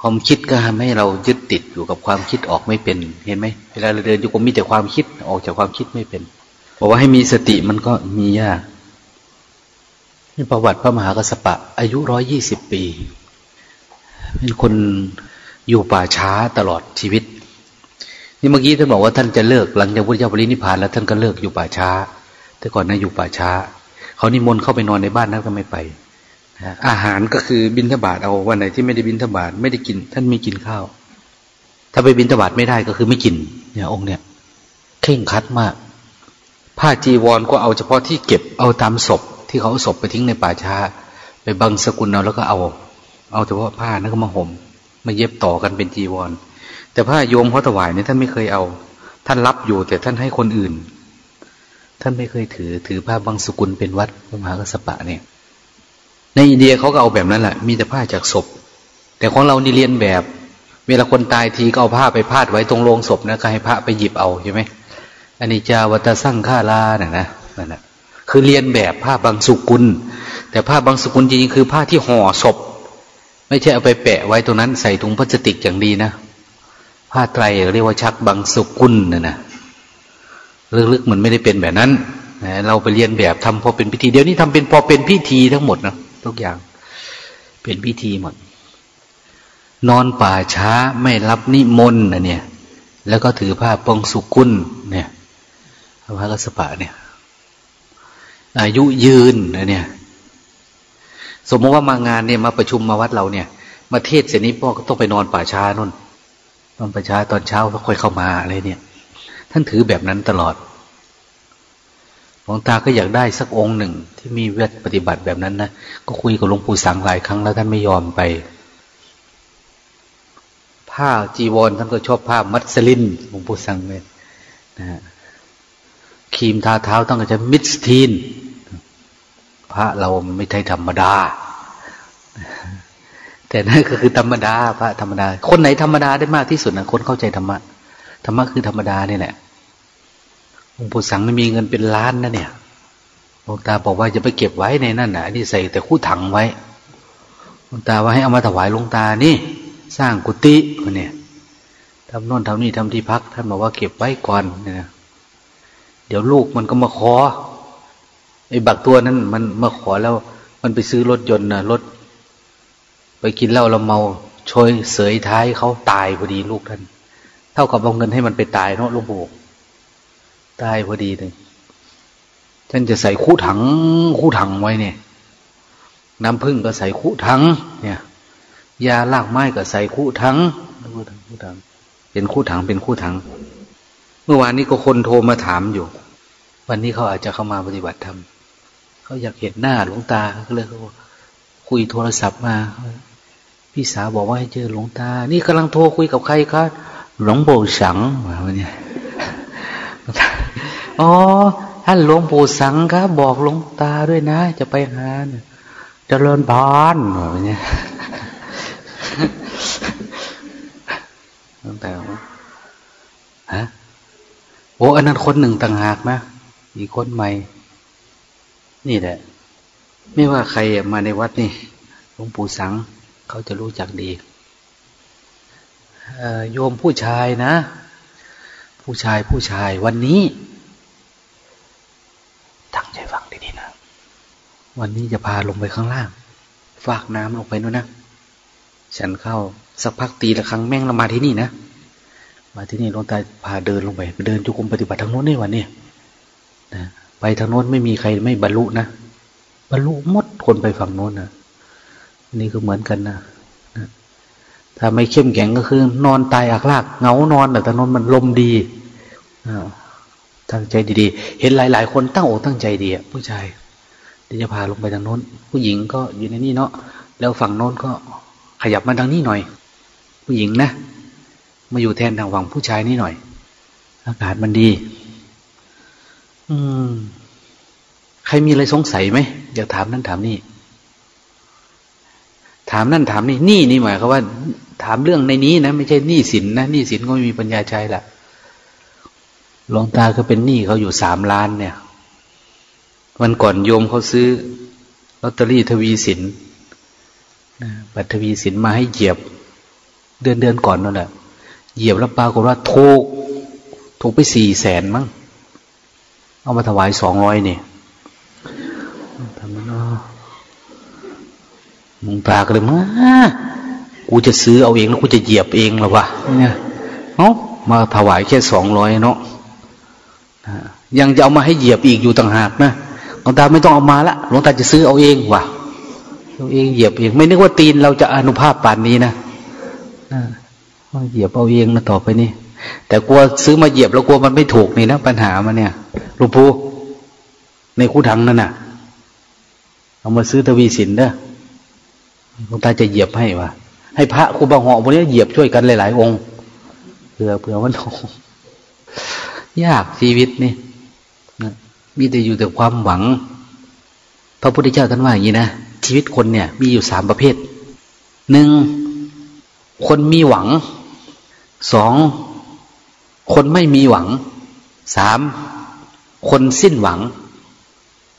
ความคิดก็ทำให้เรายึดติดอยู่กับความคิดออกไม่เป็น เห็นไหมเวลาเราเดินอยู่ก็มีแต่ความคิดออกจากความคิดไม่เป็นบอกว่าให้มีสติมันก็มียากนี่ประวัติพระมหากษัตริย์อายุร้อยยี่สิบปี เป็นคนอยู่ป่าช้าตลอดชีวิต นี่เมื่อกี้ท่านบอกว่าท่านจะเลิกหลังจากพุทธเจ้าปรินิพพานแล้วท่านก็เลิกอยู่ป่าช้า แต่ก่อนนั้นอยู่ป่าช้า เขานิมนต์เข้าไปนอนในบ้านนั้นก็ไม่ไป อาหารก็คือบินทบาทเอาวันไหนที่ไม่ได้บินทบาทไม่ได้กิน ท่านไม่กินข้าว ถ้าไปบินทบาทไม่ได้ก็คือไม่กิน เนี่ยองค์เนี่ยเข่งคัดมาก ผ้าจีวรก็เอาเฉพาะที่เก็บเอาตามศพ ที่เขาศพไปทิ้งในป่าช้า ไปบังสกุลเอาแล้วก็เอา เอาเฉพาะผ้านั้นก็มาห่มมาเย็บต่อกันเป็นจีวร แต่ผ้าโยมเขาถวายเนี่ยท่านไม่เคยเอา ท่านรับอยู่แต่ท่านให้คนอื่น ท่านไม่เคยถือถือผ้าบางสกุลเป็นวัดพระมหากษัตริย์เนี่ย ในอินเดียเขาก็เอาแบบนั้นแหละมีแต่ผ้าจากศพ แต่ของเรานี่เรียนแบบ เวลาคนตายทีก็เอาผ้าไปพาดไว้ตรงโลงศพนะก็ให้พระไปหยิบเอาใช่ไหมอันนี้จาวัตสั่งฆาลาเนี่ยนะนั่นแหะคือเรียนแบบผ้าบางสุกุล แต่ผ้าบางสุกุลจริงๆคือผ้าที่ห่อศพ ไม่ใช่เอาไปแปะไว้ตรงนั้นใส่ถุงพลาสติกอย่างดีนะผ้าไตรเรียกว่าชักบางสุกุลน่ะนะลึกๆมันไม่ได้เป็นแบบนั้นเราไปเรียนแบบทำพอเป็นพิธีเดี๋ยวนี้ทำเป็นพอเป็นพิธีทั้งหมดนะ ทุกอย่างเป็นพิธีหมด นอนป่าช้าไม่รับนิมนต์นะเนี่ย แล้วก็ถือผ้าปองสุกุลเนี่ยพระกสปะเนี่ย อายุยืนนะเนี่ย สมมติว่ามางานเนี่ยมาประชุมมาวัดเราเนี่ย มาเทศเสร็จนี้พ่อก็ต้องไปนอนป่าช้านนนอนป่าช้าตอนเช้าก็ค่อยเข้ามาอะไรเนี่ย ท่านถือแบบนั้นตลอด หลวงตาก็อยากได้สักองค์หนึ่ง ที่มีเวทปฏิบัติแบบนั้นนะก็คุยกับหลวงปู่สังหลายครั้งแล้วท่านไม่ยอมไป ผ้าจีวรท่านก็ชอบผ้ามัสลินหลวงปู่สังเลยนะครีมทาเท้าต้องจะมิสทีนพระเราไม่ใช่ธรรมดา แต่นั่นก็คือธรรมดา พระธรรมดา คนไหนธรรมดาได้มากที่สุดนะคนเข้าใจธรรมะธรรมะคือธรรมดานี่แหละ หลวงปู่สังไม่มีเงินเป็นล้านนะเนี่ยหลวงตาบอกว่าจะไปเก็บไว้ในนั่นนะนี่ใส่แต่คู่ถังไว้หลวงตาว่าให้เอามาถวายหลวงตานี่ สร้างกุฏิเนี่ยทำโน่นทำนี่ทำที่พัก ท่านบอกว่าเก็บไว้ก่อนเนี่ยเดี๋ยวลูกมันก็มาขอไอ้บักตัวนั้นมันมาขอแล้ว มันไปซื้อรถยนต์นะรถ ไปกินเหล้าเราเมาช่วยเสยท้ายเขาตายพอดีลูกท่าน เท่ากับเอาเงินให้มันไปตายเนาะลวงปู่ ตายพอดีเลยท่านจะใส่คู่ถัง คู่ถังไว้เนี่ย น้ำพึ่งก็ใส่คู่ถัง เนี่ยยาลากไม้ก็ใส่คู่ถังคู่ถังคู่ถัง เป็นคู่ถังเป็นคู่ถัง เมื่อวานนี้ก็คนโทรมาถามอยู่ วันนี้เขาอาจจะเข้ามาปฏิบัติธรรมเขาอยากเห็นหน้าหลวงตาก็เลยเขาคุยโทรศัพท์มา พี่สาวบอกว่าให้เจอหลวงตา นี่กำลังโทรคุยกับใครครับหลวงโบสังวันนี้ อ๋อท่านหลวงปู่สังครับบอกหลวงตาด้วยนะ จะไปหาเจริญพรแบบนี้ตั้งแต่ฮะโอ้อันนั้นคนหนึ่งต่างหากนะอีกคนใหม่ นี่แหละ ไม่ว่าใครมาในวัดนี่หลวงปู่สัง เขาจะรู้จักดีโยมผู้ชายนะ ผู้ชายผู้ชายวันนี้ วันนี้จะพาลงไปข้างล่าง ฝากน้ำลงไปนู้นนะ ฉันเข้าสักพักตีละครั้งแม่งเรามาที่นี่นะ มาที่นี่ลงตาพาเดินลงไป เดินจุกุมปฏิบัติทางโน้นนี่วันนี้นะไปทางโน้นไม่มีใครไม่บรรลุนะ บรรลุหมดคนไปฝั่งโน้นนะนี่ก็เหมือนกันนะถ้าไม่เข้มแข็งก็คือ นอนตายอักลากเงานอนแต่ทางโน้นมันลมดีตั้งใจดีๆ เห็นหลาย ๆ คนตั้งอกตั้งใจดีอะผู้ชาย เดี๋ยวจะพาลงไปทางโน้น ผู้หญิงก็อยู่ในนี่เนาะแล้วฝั่งโน้นก็ขยับมาทางนี้หน่อย ผู้หญิงนะมาอยู่แทนทางฝั่งผู้ชายนี่หน่อย อากาศมันดี อืม ใครมีอะไรสงสัยไหมอยากถามนั่นถามนี่ ถามนั่นถามนี่นี่นี่หมายความว่า ถามเรื่องในนี้นะไม่ใช่นี่สินนะนี่สินก็ไม่มีปัญญาใจละหลวงตาก็เป็นหนี้เขาอยู่สามล้านเนี่ย วันก่อนโยมเขาซื้อลอตเตอรี่ทวีสินบัตรทวีสินมาให้เหยียบ เดือนเดือนก่อนนั่นแหละเหยียบแล้วปรากฏว่าถูกถูกไปสี่แสนมั้งเอามาถวายสองร้อยเนี่ยทำมเนาะมึงตากเลยมากูจะซื้อเอาเองแล้วกูจะเหยียบเองหรอวะเนี่ยเนาะมาถวายแค่สองร้อยเนาะยังจะเอามาให้เหยียบอีกอยู่ต่างหากนะ ลวงตาไม่ต้องเอามาละหลวงตาจะซื้อเอาเองว่ะเอาเองเหยียบเอง ไม่นึกว่าตีนเราจะอนุภาพป่านนี้นะเหยียบเอาเองนะต่อไปนี่แต่กลัวซื้อมาเหยียบแล้วกลัวมันไม่ถูกนี่นะปัญหามาเนี่ยหลวงปู่ในคู่ถังนั่นน่ะ เอามาซื้อทวีสินเด้อหลวงตาจะเหยียบให้วะให้พระครูบาหอพวกนี้เหยียบช่วยกันหลาย ๆ องค์เผื่อเผื่อมันยากชีวิตนี่นะ แต่อยู่แต่ความหวัง พระพุทธเจ้าท่านว่าอย่างนี้นะชีวิตคนเนี่ย มีอยู่สามประเภทหนึ่งคนมีหวังสองคนไม่มีหวังสามคนสิ้นหวัง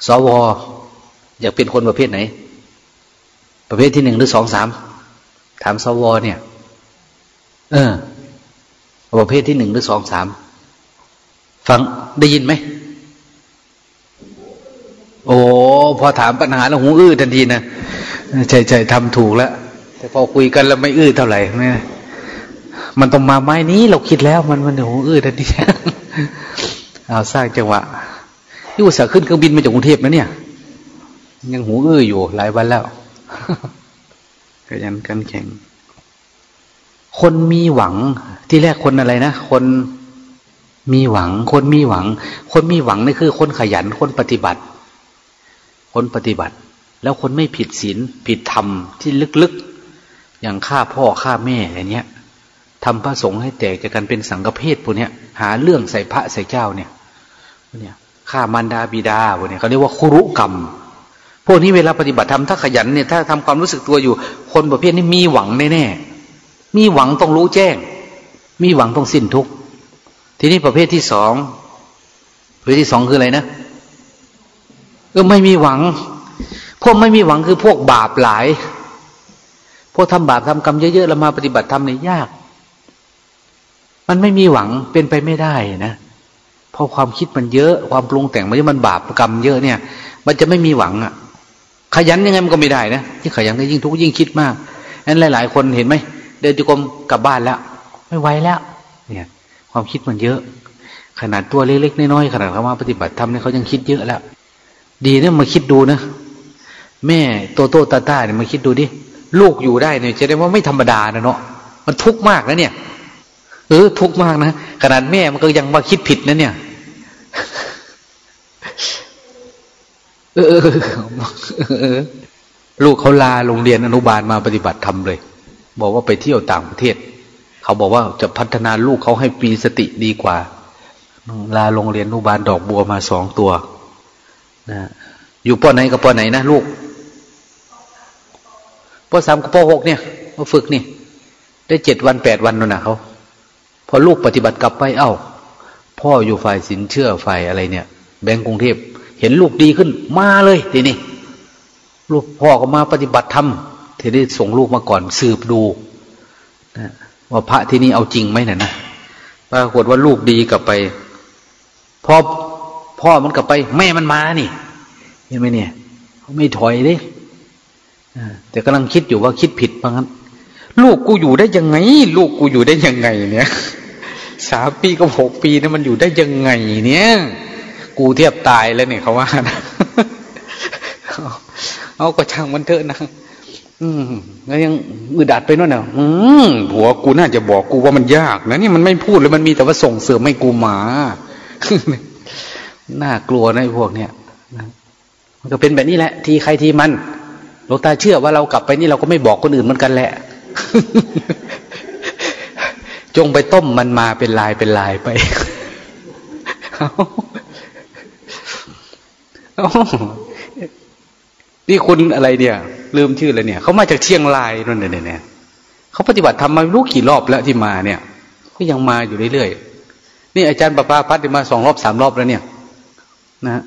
สวอยากเป็นคนประเภทไหน ประเภทที่หนึ่งหรือสองสามถามสวเนี่ย เออ ประเภทที่หนึ่งหรือสองสามฟังได้ยินไหม โอ้พอถามปัญหาแล้วหูอื้อทันทีนะใช่ใช่ทำถูกแล้วแต่พอคุยกันแล้วไม่อื้อเท่าไหร่ไม่มันต้องมาไม้นี้เราคิดแล้ว มันมันหูอื้อทันทีเอาสร้างจังหวะที่อุตส่าห์ขึ้นเครื่องบินมาจากกรุงเทพนะเนี่ย ยังหูอื้ออยู่หลายวันแล้วก็ยันกันแข่งคนมีหวังที่แรกคนอะไรนะคนมีหวัง คนมีหวัง คนมีหวังนี่คือ คนขยันคนปฏิบัติ คนปฏิบัติ แล้วคนไม่ผิดศีลผิดธรรมที่ลึกๆ อย่างฆ่าพ่อฆ่าแม่อะไรเนี้ยทำพระสงฆ์ให้แตกจากกันเป็นสังฆเพศพวกเนี้ย หาเรื่องใส่พระใส่เจ้าเนี่ยเนี่ยฆ่ามารดาบิดาพวกเนี้ยเขาเรียกว่าคุรุกรรม พวกนี้เวลาปฏิบัติธรรมถ้าขยันเนี่ยถ้าทำความรู้สึกตัวอยู่ คนประเภทนี้มีหวังแน่ๆมีหวังต้องรู้แจ้ง มีหวังต้องสิ้นทุกข์ทีนี้ประเภทที่สองประเภทที่สองคืออะไรนะ ก็ไม่มีหวัง พวกไม่มีหวังคือพวกบาปหลาย พวกทำบาปทำกรรมเยอะๆแล้วมาปฏิบัติธรรมเนี่ยยาก มันไม่มีหวังเป็นไปไม่ได้นะเพราะความคิดมันเยอะ ความปรุงแต่งมันเยอะมันบาปกรรมเยอะเนี่ย มันจะไม่มีหวังอะ ขยันยังไงมันก็ไม่ได้นะยิ่งขยันก็ยิ่งทุกข์ยิ่งคิดมากนั้นหลาย ๆ คนเห็นไหมเดินจุกรมกลับบ้านแล้ว ไม่ไหวแล้ว เนี่ย ความคิดมันเยอะ ขนาดตัวเล็กๆน้อยๆขนาดเขามาปฏิบัติธรรมเนี่ยเขายังคิดเยอะแล้ว ดีเนี่ยมาคิดดูนะแม่โตโตตาตาเนี่ยมาคิดดูดิลูกอยู่ได้เนี่ยจะได้ว่าไม่ธรรมดานะเนาะมันทุกข์มากนะเนี่ยเออทุกข์มากนะขนาดแม่มันก็ยังมาคิดผิดนะเนี่ยเออลูกเขาลาโรงเรียนอนุบาลมาปฏิบัติธรรมเลย บอกว่าไปเที่ยวต่างประเทศ เขาบอกว่าจะพัฒนาลูกเขาให้ปีสติดีกว่า ลาโรงเรียนอนุบาลดอกบัวมาสองตัว นะอยู่ปอไหนกับปอไหนนะลูกปอสามกับปอหกเนี่ยมาฝึกนี่ ได้เจ็ดวันแปดวันนั่นนะเขาพอลูกปฏิบัติกลับไปเอา้า พ่ออยู่ฝ่ายสินเชื่อฝ่ายอะไรเนี่ย แบงก์กรุงเทพเห็นลูกดีขึ้น มาเลยทีนี้ลูกพ่อก็มาปฏิบัติธรรมทีนี้ส่งลูกมาก่อนสืบดูนะว่าพระที่นี่เอาจริงไหมนี่ยนะปรากฏว่าลูกดีกลับไปพอ พ่อมันกลับไป แม่มันมานี่เห็นไหมเนี่ยเขาไม่ถอยเด้แต่กำลังคิดอยู่ว่าคิดผิดเพรางั้นลูกกูอยู่ได้ยังไง ลูกกูอยู่ได้ยังไง เนี่ยสามปีกับหกปีนี่มันอยู่ได้ยังไง เนี่ย กูเทียบตายแล้วเนี่ยเขาว่านะเอาก็ช่างมันเถอะนะอืมแล้วยังอึดอัดไปนั่นน่ะอืมผัวกูน่าจะบอกกูว่ามันยากนะนี่มันไม่พูดเลยมันมีแต่ว่าส่งเสริมให้กูมา น่ากลัวนะพวกเนี้ยมันก็เป็นแบบนี้แหละ ทีใครทีมันหลวงตาเชื่อว่าเรากลับไปนี่เราก็ไม่บอกคนอื่นเหมือนกันแหละ จงไปต้มมันมาเป็นลายเป็นลายไปนี่คุณอะไรเนี่ย ลืมชื่อเลยเนี่ยเขามาจากเชียงรายนั่นเนี่ยเนี่ยเขาปฏิบัติทำมารู้กี่รอบแล้วที่มาเนี่ย ก็ยังมาอยู่เรื่อยๆนี่อาจารย์ประภาพัฒน์มาสองรอบสามรอบแล้วเนี่ย นะ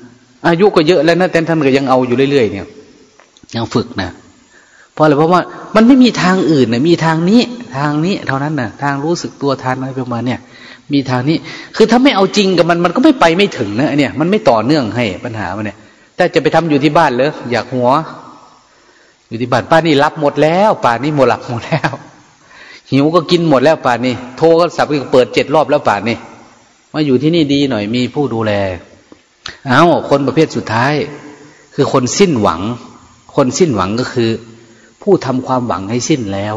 อายุก็เยอะแล้วนะแต่ท่านก็ยังเอาอยู่เรื่อยๆเนี่ยยังฝึกนะเพราะอะไรเพราะว่ามันไม่มีทางอื่นนะมีทางนี้ ทางนี้ เท่านั้นนะทางรู้สึกตัวทานอะไรประมาณเนี่ย มีทางนี้ คือถ้าไม่เอาจริงกับมันมันก็ไม่ไปไม่ถึงนะเนี่ยมันไม่ต่อเนื่องให้ปัญหามันเนี่ยถ้าจะไปทำอยู่ที่บ้านเลยอยากหัว อยู่ที่บ้านป้านี่รับหมดแล้วป่านี่หมดหลักหมดแล้ว หิวก็กินหมดแล้วป่านี่โทรก็สับก็เปิดเจ็ดรอบแล้วป่านี่มาอยู่ที่นี่ดีหน่อยมีผู้ดูแล เอาคนประเภทสุดท้าย คือคนสิ้นหวัง คนสิ้นหวังก็คือ ผู้ทำความหวังให้สิ้นแล้ว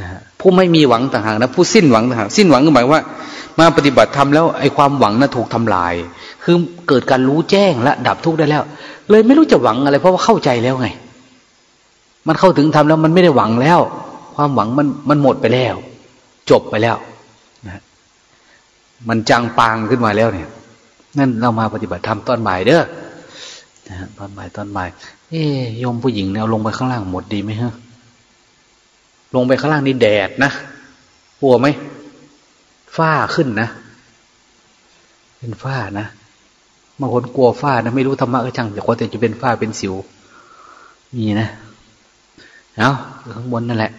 นะผู้ไม่มีหวังต่างหากนะผู้สิ้นหวังต่างหากสิ้นหวังก็หมายว่า มาปฏิบัติทำแล้วไอ้ความหวังนะั้นถูกทำลาย คือเกิดการรู้แจ้งและดับทุกข์ได้แล้ว เลยไม่รู้จะหวังอะไร เพราะว่าเข้าใจแล้วไง มันเข้าถึงทำแล้วมันไม่ได้หวังแล้ว ความหวังมันมันหมดไปแล้ว จบไปแล้วนะมันจางปางขึ้นมาแล้วเนี่ย นั่นเรามาปฏิบัติธรรมตอนบ่ายเด้อนะตอนบ่ายตอนบ่าย เอ๊ยยมผู้หญิงเนี่ยลงไปข้างล่างหมดดีไหมฮะ ลงไปข้างล่างนี่แดดนะกลัวไหมฝ้าขึ้นนะเป็นฝ้านะบางคนกลัวฝ้านะไม่รู้ธรรมะก็ช่างแต่คนแต่จะเป็นฝ้าเป็นสิว มีนะเอาข้างบนนั่นแหละ